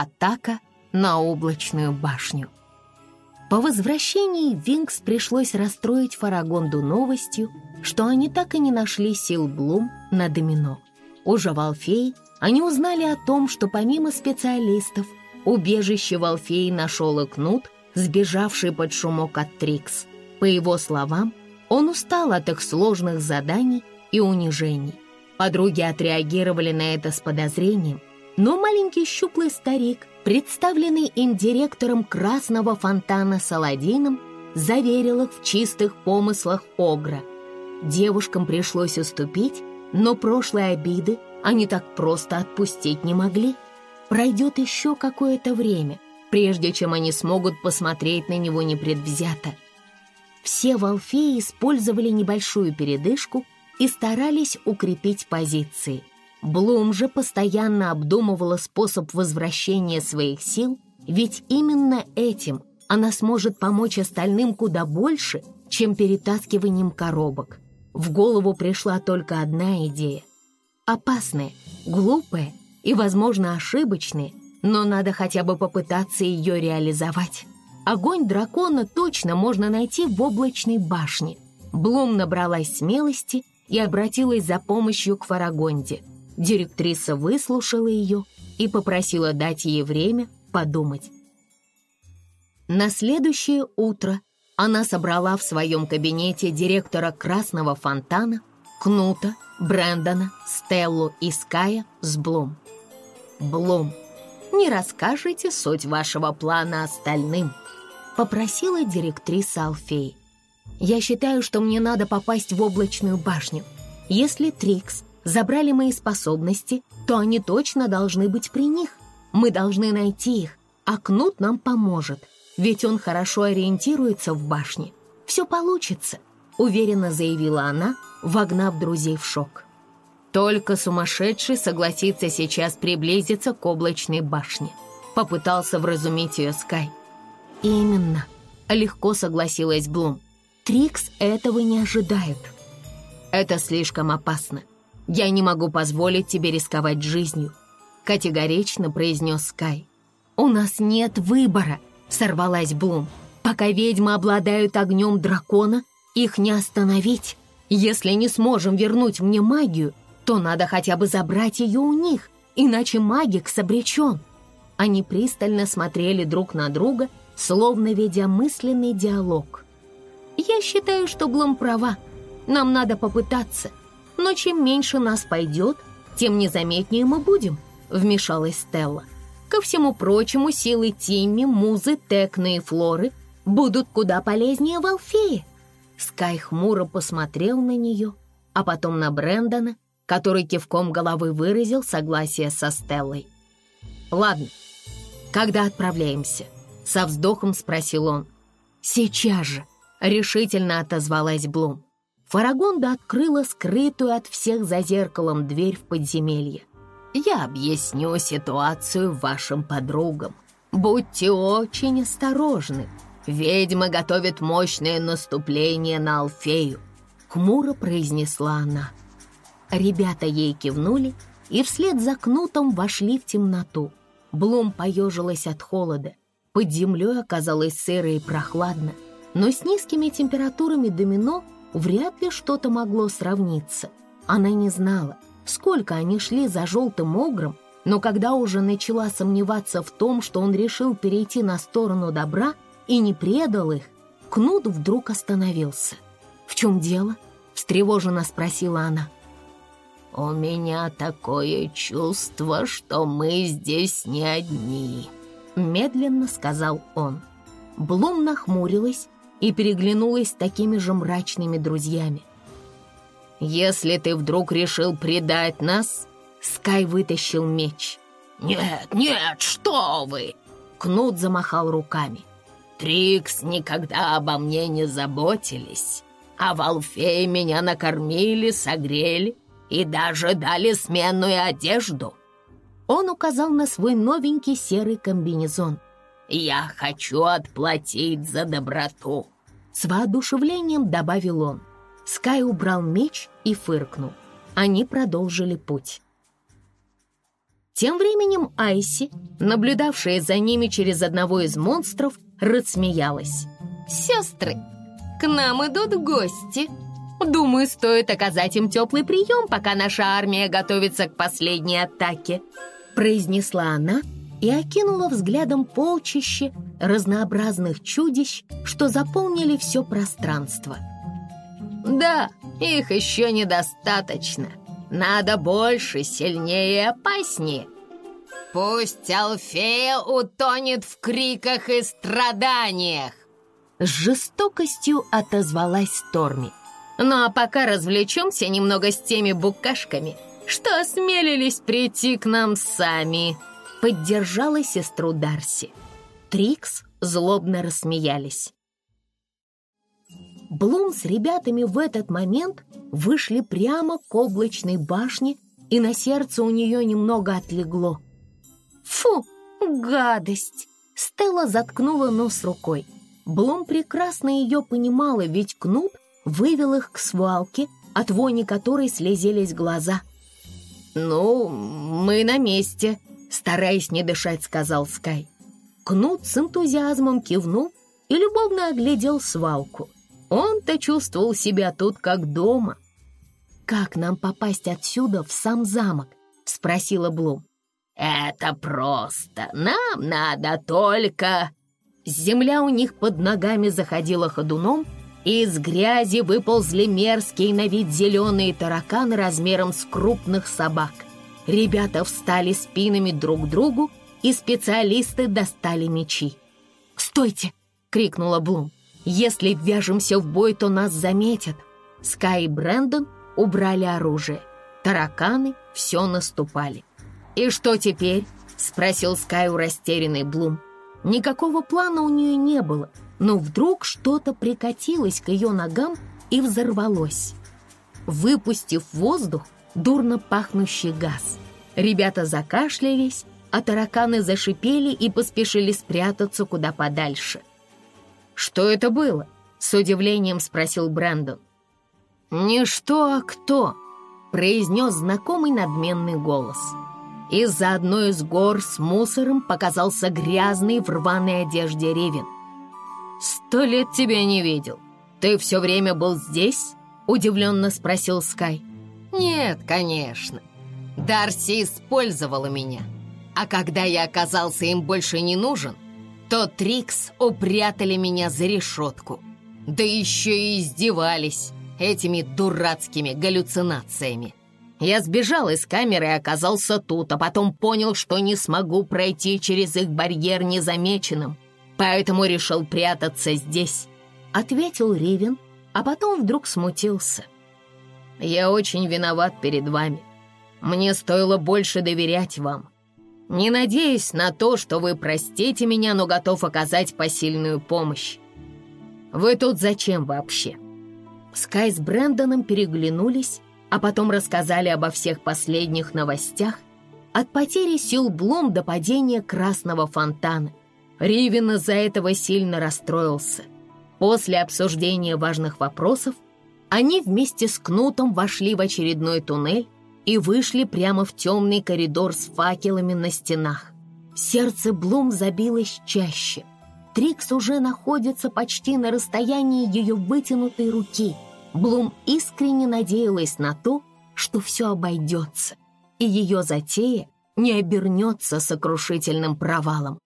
Атака на облачную башню. По возвращении Винкс пришлось расстроить Фарагонду новостью, что они так и не нашли сил Блум на домино. Уже в Алфее они узнали о том, что помимо специалистов, убежище в Алфее нашел и Кнут, сбежавший под шумок от Трикс. По его словам, он устал от их сложных заданий и унижений. Подруги отреагировали на это с подозрением, но маленький щуплый старик, представленный им директором Красного фонтана Саладином, заверил их в чистых помыслах Огра. Девушкам пришлось уступить, но прошлые обиды они так просто отпустить не могли. Пройдет еще какое-то время, прежде чем они смогут посмотреть на него непредвзято. Все в Алфее использовали небольшую передышку и старались укрепить позиции. Блум же постоянно обдумывала способ возвращения своих сил, ведь именно этим она сможет помочь остальным куда больше, чем перетаскиванием коробок. В голову пришла только одна идея. Опасная, глупая и, возможно, ошибочная, но надо хотя бы попытаться ее реализовать. Огонь дракона точно можно найти в облачной башне. Блум набралась смелости и обратилась за помощью к Фарагонде. Директриса выслушала ее и попросила дать ей время подумать. На следующее утро она собрала в своем кабинете директора Красного фонтана, Кнута, Брэндона, Стеллу и Ская с Блум. «Блум, не расскажите суть вашего плана остальным», — попросила директриса Алфей. Я считаю, что мне надо попасть в облачную башню. Если Трикс забрали мои способности, то они точно должны быть при них. Мы должны найти их, а Кнут нам поможет, ведь он хорошо ориентируется в башне. Все получится, уверенно заявила она, вогнав друзей в шок. Только сумасшедший согласится сейчас приблизиться к облачной башне. Попытался вразумить ее Скай. Именно, легко согласилась Блум. Трикс этого не ожидает. Это слишком опасно. Я не могу позволить тебе рисковать жизнью, категорично произнес Скай. У нас нет выбора, сорвалась Блум. Пока ведьмы обладают огнем дракона, их не остановить. Если не сможем вернуть мне магию, то надо хотя бы забрать ее у них, иначе магик обречен. Они пристально смотрели друг на друга, словно ведя мысленный диалог. Я считаю, что Блум права. Нам надо попытаться. Но чем меньше нас пойдет, тем незаметнее мы будем», — вмешалась Стелла. «Ко всему прочему, силы Тимми, Музы, Текны и Флоры будут куда полезнее в Алфее». Скай хмуро посмотрел на нее, а потом на Брэндона, который кивком головы выразил согласие со Стеллой. «Ладно, когда отправляемся?» — со вздохом спросил он. «Сейчас же», решительно отозвалась Блум. Фарагонда открыла скрытую от всех за зеркалом дверь в подземелье. «Я объясню ситуацию вашим подругам. Будьте очень осторожны. Ведьма готовит мощное наступление на Алфею», — хмуро произнесла она. Ребята ей кивнули и вслед за кнутом вошли в темноту. Блум поежилась от холода. Под землей оказалось сыро и прохладно но с низкими температурами домино вряд ли что-то могло сравниться. Она не знала, сколько они шли за желтым огром, но когда уже начала сомневаться в том, что он решил перейти на сторону добра и не предал их, Кнут вдруг остановился. «В чем дело?» — встревоженно спросила она. «У меня такое чувство, что мы здесь не одни», — медленно сказал он. Блум нахмурилась и переглянулась с такими же мрачными друзьями. «Если ты вдруг решил предать нас...» Скай вытащил меч. «Нет, нет, что вы!» Кнут замахал руками. «Трикс никогда обо мне не заботились, а в Алфее меня накормили, согрели и даже дали сменную одежду». Он указал на свой новенький серый комбинезон. «Я хочу отплатить за доброту. С воодушевлением добавил он. Скай убрал меч и фыркнул. Они продолжили путь. Тем временем Айси, наблюдавшая за ними через одного из монстров, рассмеялась. «Сестры, к нам идут гости. Думаю, стоит оказать им теплый прием, пока наша армия готовится к последней атаке», произнесла она и окинула взглядом полчище разнообразных чудищ, что заполнили все пространство. «Да, их еще недостаточно. Надо больше, сильнее и опаснее. Пусть Алфея утонет в криках и страданиях!» С жестокостью отозвалась Торми. «Ну а пока развлечемся немного с теми букашками, что осмелились прийти к нам сами», поддержала сестру Дарси. Трикс злобно рассмеялись. Блум с ребятами в этот момент вышли прямо к облачной башне, и на сердце у нее немного отлегло. «Фу, гадость!» Стелла заткнула нос рукой. Блум прекрасно ее понимала, ведь Кнут вывел их к свалке, от вони которой слезились глаза. «Ну, мы на месте», — стараясь не дышать, сказал Скай. Кнут с энтузиазмом кивнул и любовно оглядел свалку. Он-то чувствовал себя тут как дома. «Как нам попасть отсюда в сам замок?» — спросила Блум. «Это просто. Нам надо только...» Земля у них под ногами заходила ходуном, и из грязи выползли мерзкие на вид зеленые тараканы размером с крупных собак. Ребята встали спинами друг к другу, и специалисты достали мечи. «Стойте!» — крикнула Блум. «Если ввяжемся в бой, то нас заметят». Скай и Брэндон убрали оружие. Тараканы все наступали. «И что теперь?» — спросил Скай у растерянной Блум. Никакого плана у нее не было, но вдруг что-то прикатилось к ее ногам и взорвалось. Выпустив воздух, дурно пахнущий газ. Ребята закашлялись, а тараканы зашипели и поспешили спрятаться куда подальше. «Что это было?» — с удивлением спросил Брэндон. «Не что, а кто?» — произнес знакомый надменный голос. Из-за одной из гор с мусором показался грязный в рваной одежде Ревен. «Сто лет тебя не видел. Ты все время был здесь?» — удивленно спросил Скай. «Нет, конечно. Дарси использовала меня. А когда я оказался им больше не нужен, то Трикс упрятали меня за решетку. Да еще и издевались этими дурацкими галлюцинациями. Я сбежал из камеры и оказался тут, а потом понял, что не смогу пройти через их барьер незамеченным, поэтому решил прятаться здесь», — ответил Ривен, а потом вдруг смутился. «Я очень виноват перед вами. Мне стоило больше доверять вам. Не надеюсь на то, что вы простите меня, но готов оказать посильную помощь. Вы тут зачем вообще?» Скай с Брэндоном переглянулись, а потом рассказали обо всех последних новостях, от потери сил Блум до падения красного фонтана. Ривен из-за этого сильно расстроился. После обсуждения важных вопросов они вместе с Кнутом вошли в очередной туннель и вышли прямо в темный коридор с факелами на стенах. Сердце Блум забилось чаще. Трикс уже находится почти на расстоянии ее вытянутой руки — Блум искренне надеялась на то, что все обойдется, и ее затея не обернется сокрушительным провалом.